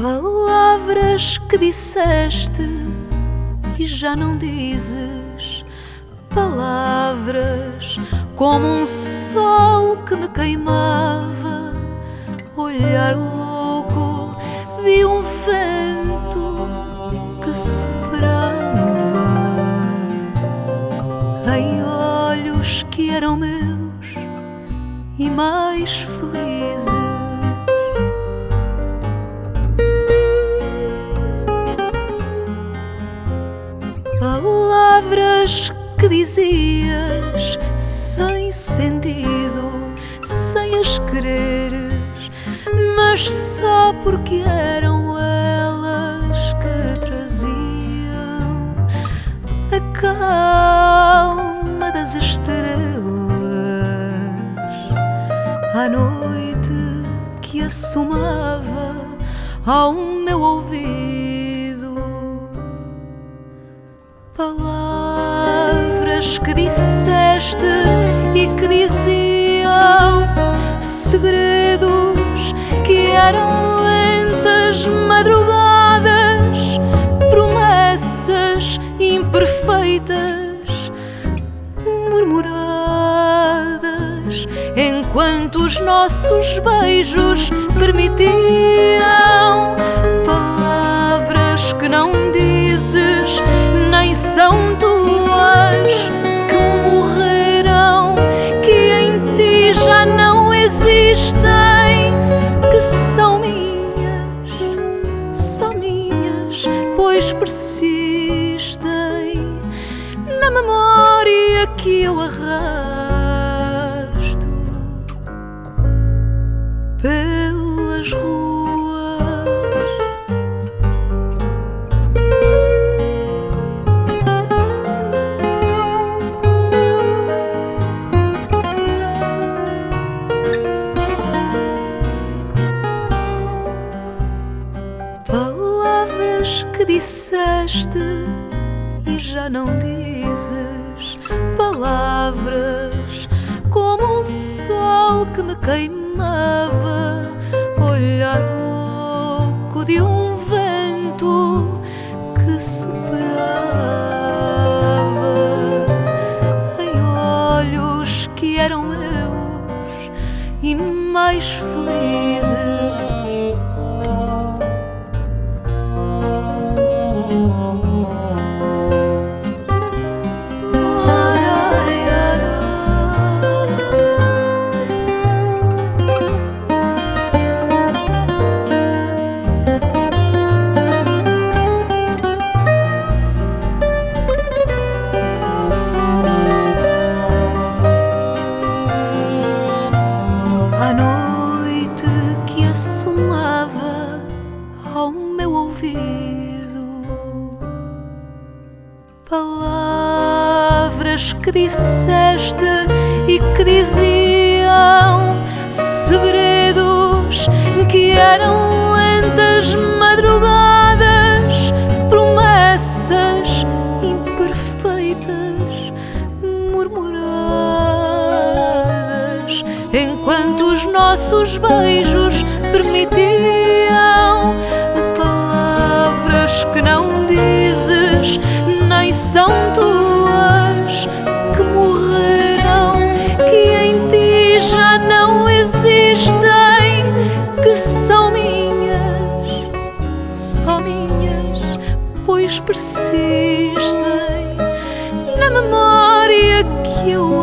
Palavras que disseste e já não dizes. Palavras como um sol que me queimava. Olhar louco de um vento que soprava. Em olhos que eram meus e mais felizes. Palavras que dizias sem sentido, sem as quereres, mas só porque eram elas que traziam a calma das estrelas à noite que assomava ao meu ouvido. Palavras que disseste e que diziam segredos que eram lentas madrugadas, promessas imperfeitas, murmuradas, enquanto os nossos beijos permitiam persistem na memória que eu arrasto disseste e já não dizes. Palavras como um sol que me queimava. Olhar louco de um vento que soprava em olhos que eram meus e mais felizes. Palavras que disseste e que diziam segredos que eram lentas madrugadas, promessas imperfeitas, murmuradas, enquanto os nossos beijos permitiam you